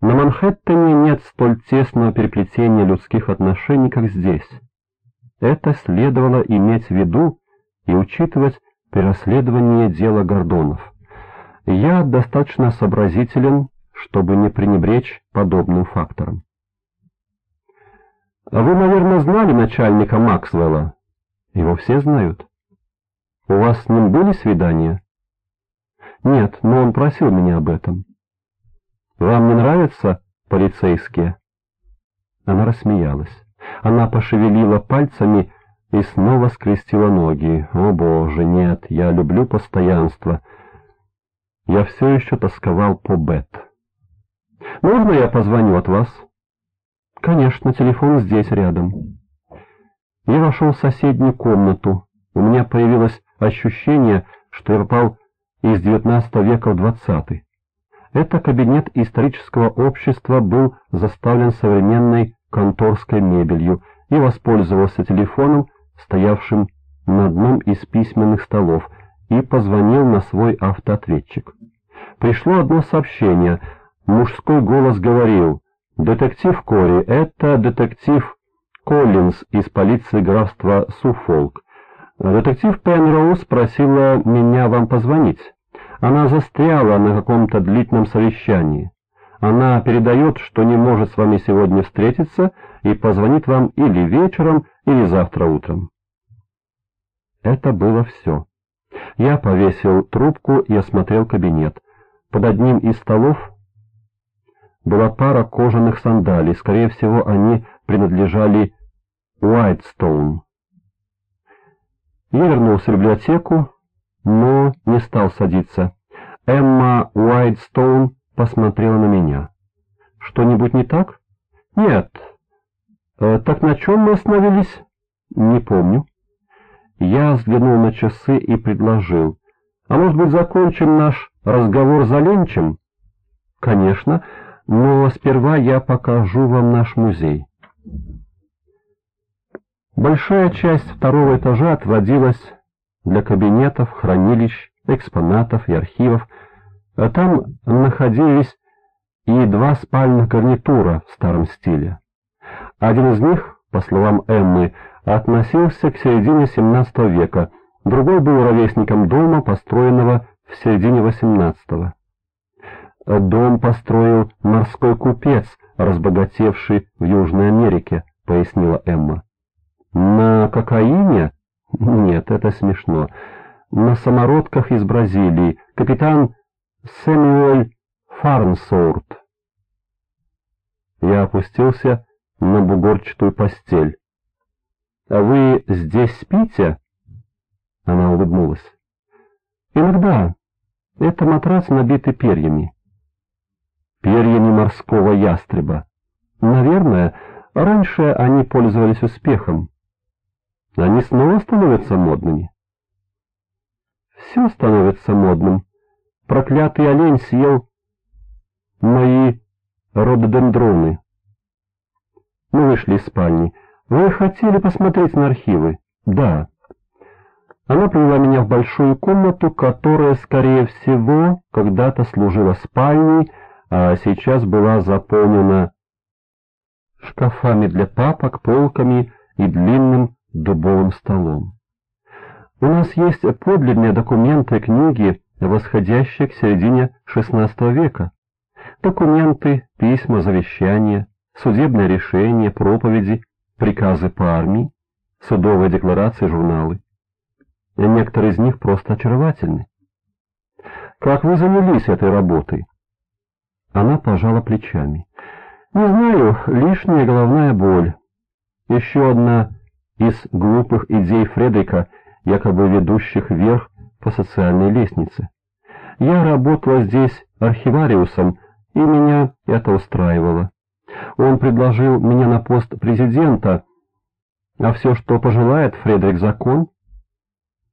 На Манхэттене нет столь тесного переплетения людских отношений, как здесь. Это следовало иметь в виду и учитывать при расследовании дела Гордонов. Я достаточно сообразителен, чтобы не пренебречь подобным фактором. Вы, наверное, знали начальника Максвелла? Его все знают. У вас с ним были свидания? Нет, но он просил меня об этом. Вам не нравятся полицейские? Она рассмеялась. Она пошевелила пальцами и снова скрестила ноги. О боже, нет, я люблю постоянство. Я все еще тосковал по Бет. Можно я позвоню от вас? Конечно, телефон здесь рядом. Я вошел в соседнюю комнату. У меня появилось ощущение, что я попал из XIX века в XX. Это кабинет исторического общества был заставлен современной конторской мебелью и воспользовался телефоном, стоявшим на одном из письменных столов, и позвонил на свой автоответчик. Пришло одно сообщение. Мужской голос говорил «Детектив Кори, это детектив Коллинз из полиции графства Суфолк. Детектив Пенроуз просила меня вам позвонить. Она застряла на каком-то длительном совещании. Она передает, что не может с вами сегодня встретиться и позвонит вам или вечером, или завтра утром. Это было все. Я повесил трубку и осмотрел кабинет. Под одним из столов была пара кожаных сандалий, скорее всего, они принадлежали Уайтстоун. Я вернулся в библиотеку, но не стал садиться. Эмма Уайтстоун посмотрела на меня. «Что-нибудь не так?» «Нет». Э, «Так на чем мы остановились?» «Не помню». Я взглянул на часы и предложил. «А может быть, закончим наш разговор за ленчем?» «Конечно, но сперва я покажу вам наш музей». Большая часть второго этажа отводилась для кабинетов, хранилищ, экспонатов и архивов, а там находились и два спальных гарнитура в старом стиле. Один из них, по словам Эммы, относился к середине XVII века, другой был ровесником дома, построенного в середине XVIII. «Дом построил морской купец, разбогатевший в Южной Америке», — пояснила Эмма. «На кокаине?» Нет, это смешно. На самородках из Бразилии. Капитан Сэмюэль Фарнсоурт. Я опустился на бугорчатую постель. «А вы здесь спите?» Она улыбнулась. «Иногда. Это матрас, набитый перьями». «Перьями морского ястреба. Наверное, раньше они пользовались успехом. Они снова становятся модными. Все становится модным. Проклятый олень съел мои рододендроны. Мы вышли из спальни. Вы хотели посмотреть на архивы? Да. Она привела меня в большую комнату, которая, скорее всего, когда-то служила спальней, а сейчас была заполнена шкафами для папок, полками и длинным дубовым столом. У нас есть подлинные документы книги, восходящие к середине XVI века. Документы, письма, завещания, судебные решения, проповеди, приказы по армии, судовые декларации, журналы. Некоторые из них просто очаровательны. Как вы занялись этой работой? Она пожала плечами. Не знаю, лишняя головная боль. Еще одна из глупых идей Фредрика, якобы ведущих вверх по социальной лестнице. Я работала здесь архивариусом, и меня это устраивало. Он предложил меня на пост президента, а все, что пожелает Фредерик закон.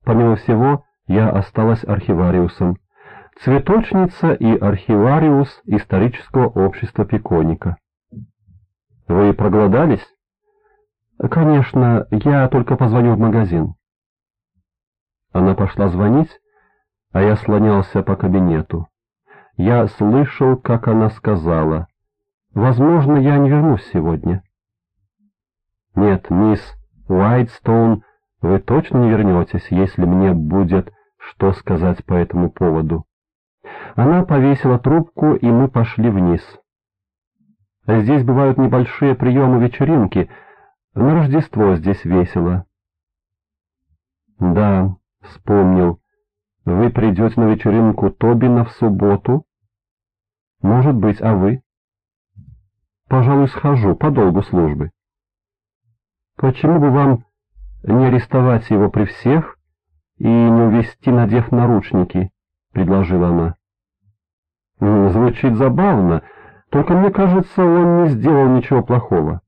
Помимо всего, я осталась архивариусом. Цветочница и архивариус исторического общества Пиконика. Вы проголодались? «Конечно, я только позвоню в магазин». Она пошла звонить, а я слонялся по кабинету. Я слышал, как она сказала, Возможно, я не вернусь сегодня. Нет, мисс Уайтстоун, вы точно не вернетесь, если мне будет что сказать по этому поводу. Она повесила трубку, и мы пошли вниз. Здесь бывают небольшие приемы-вечеринки. На Рождество здесь весело. Да, вспомнил. Вы придете на вечеринку Тобина в субботу? Может быть, а вы? Пожалуй, схожу по долгу службы. Почему бы вам не арестовать его при всех и не увести, надев наручники? — предложила она. Звучит забавно, только мне кажется, он не сделал ничего плохого.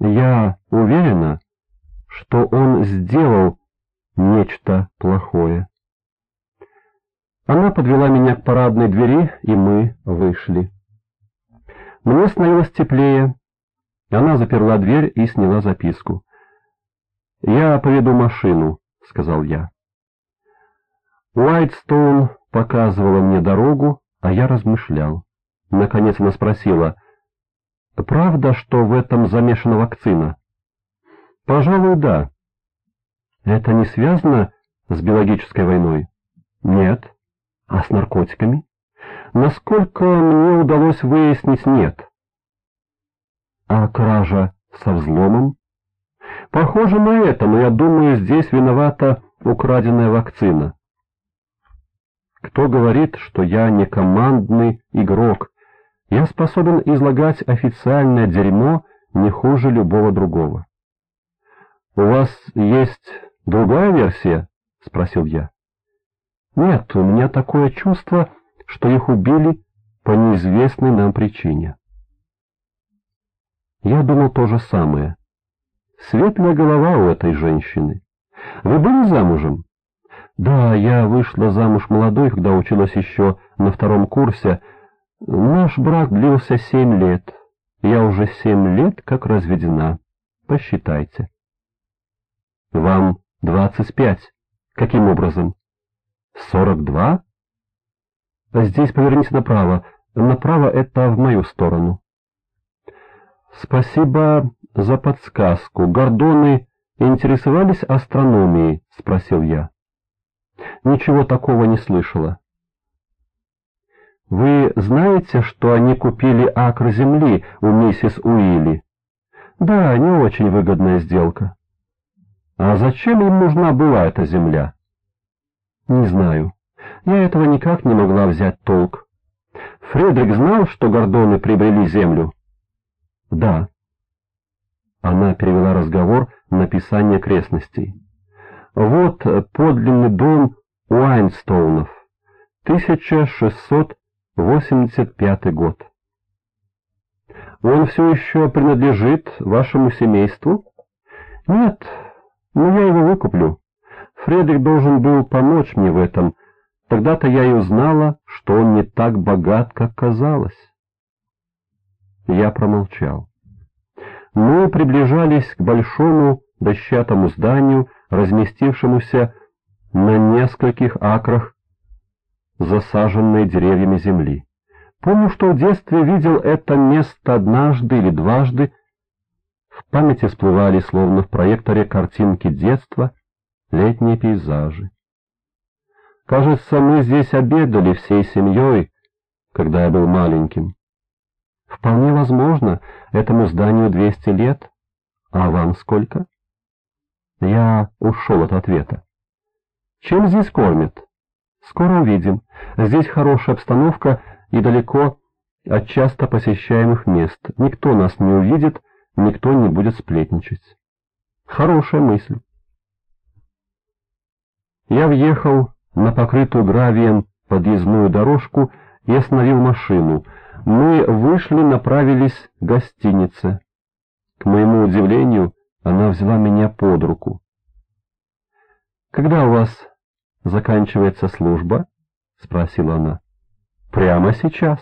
Я уверена, что он сделал нечто плохое. Она подвела меня к парадной двери, и мы вышли. Мне становилось теплее. Она заперла дверь и сняла записку. «Я поведу машину», — сказал я. Уайтстоун показывала мне дорогу, а я размышлял. Наконец она спросила, «Правда, что в этом замешана вакцина?» «Пожалуй, да». «Это не связано с биологической войной?» «Нет». «А с наркотиками?» «Насколько мне удалось выяснить, нет». «А кража со взломом?» «Похоже на это, но я думаю, здесь виновата украденная вакцина». Кто говорит, что я не командный игрок? Я способен излагать официальное дерьмо не хуже любого другого. «У вас есть другая версия?» — спросил я. «Нет, у меня такое чувство, что их убили по неизвестной нам причине». Я думал то же самое. Светлая голова у этой женщины. Вы были замужем? Да, я вышла замуж молодой, когда училась еще на втором курсе. Наш брак длился семь лет. Я уже семь лет как разведена. Посчитайте. Вам двадцать пять. Каким образом? Сорок два? Здесь поверните направо. Направо это в мою сторону. Спасибо за подсказку. Гордоны интересовались астрономией? Спросил я. Ничего такого не слышала. Вы знаете, что они купили акр земли у миссис Уилли? Да, не очень выгодная сделка. А зачем им нужна была эта земля? Не знаю. Я этого никак не могла взять толк. Фредерик знал, что гордоны приобрели землю? Да. Она перевела разговор на писание крестностей. Вот подлинный дом Уайнстоунов, 1685 год. Он все еще принадлежит вашему семейству? Нет, но я его выкуплю. Фредерик должен был помочь мне в этом. Тогда-то я и узнала, что он не так богат, как казалось. Я промолчал. Мы приближались к большому дощатому зданию, разместившемуся на нескольких акрах засаженной деревьями земли. Помню, что в детстве видел это место однажды или дважды. В памяти всплывали, словно в проекторе, картинки детства, летние пейзажи. Кажется, мы здесь обедали всей семьей, когда я был маленьким. Вполне возможно, этому зданию двести лет. А вам сколько? Я ушел от ответа. Чем здесь кормят? Скоро увидим. Здесь хорошая обстановка и далеко от часто посещаемых мест. Никто нас не увидит, никто не будет сплетничать. Хорошая мысль. Я въехал на покрытую гравием подъездную дорожку и остановил машину. Мы вышли, направились к гостинице. К моему удивлению, она взяла меня под руку. «Когда у вас заканчивается служба?» — спросила она. «Прямо сейчас».